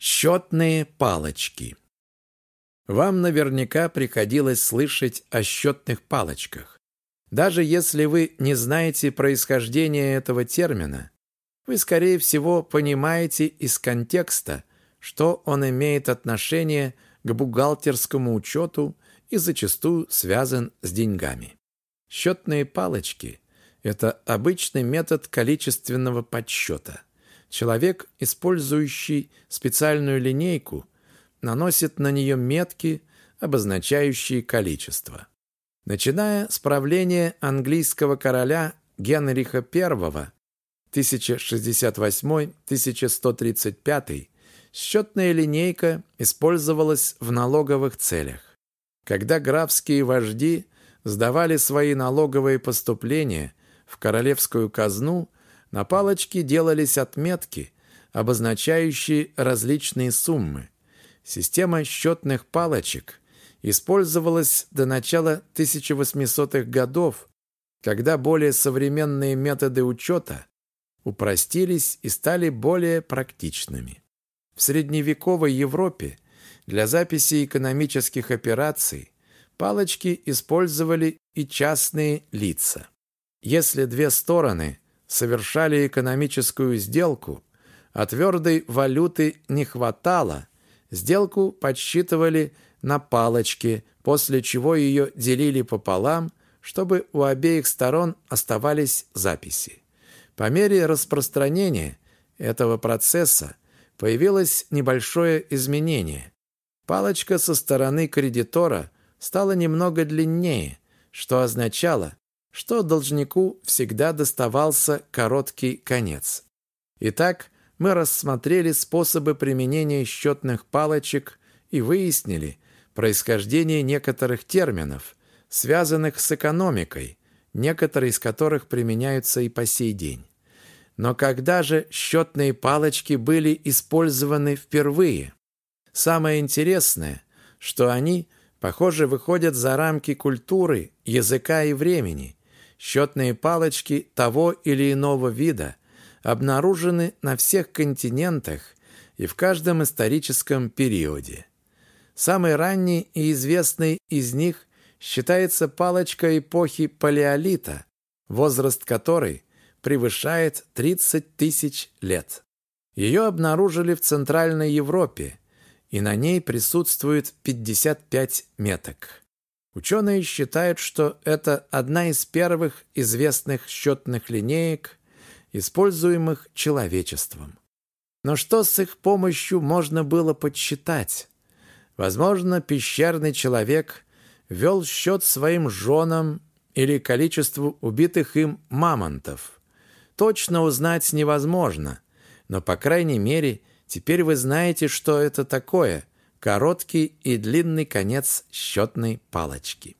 Счетные палочки. Вам наверняка приходилось слышать о счетных палочках. Даже если вы не знаете происхождения этого термина, вы, скорее всего, понимаете из контекста, что он имеет отношение к бухгалтерскому учету и зачастую связан с деньгами. Счетные палочки – это обычный метод количественного подсчета – Человек, использующий специальную линейку, наносит на нее метки, обозначающие количество. Начиная с правления английского короля Генриха I 1068-1135 счетная линейка использовалась в налоговых целях. Когда графские вожди сдавали свои налоговые поступления в королевскую казну, на палочке делались отметки, обозначающие различные суммы. Система счетных палочек использовалась до начала 1800-х годов, когда более современные методы учета упростились и стали более практичными. В средневековой Европе для записи экономических операций палочки использовали и частные лица. Если две стороны совершали экономическую сделку, а твердой валюты не хватало, сделку подсчитывали на палочке, после чего ее делили пополам, чтобы у обеих сторон оставались записи. По мере распространения этого процесса появилось небольшое изменение. Палочка со стороны кредитора стала немного длиннее, что означало, что должнику всегда доставался короткий конец. Итак, мы рассмотрели способы применения счетных палочек и выяснили происхождение некоторых терминов, связанных с экономикой, некоторые из которых применяются и по сей день. Но когда же счетные палочки были использованы впервые? Самое интересное, что они, похоже, выходят за рамки культуры, языка и времени, Счетные палочки того или иного вида обнаружены на всех континентах и в каждом историческом периоде. Самый ранний и известный из них считается палочка эпохи Палеолита, возраст которой превышает 30 тысяч лет. Ее обнаружили в Центральной Европе, и на ней присутствует 55 меток. Ученые считают, что это одна из первых известных счетных линеек, используемых человечеством. Но что с их помощью можно было подсчитать? Возможно, пещерный человек вел счет своим женам или количеству убитых им мамонтов. Точно узнать невозможно, но, по крайней мере, теперь вы знаете, что это такое – короткий и длинный конец счетной палочки.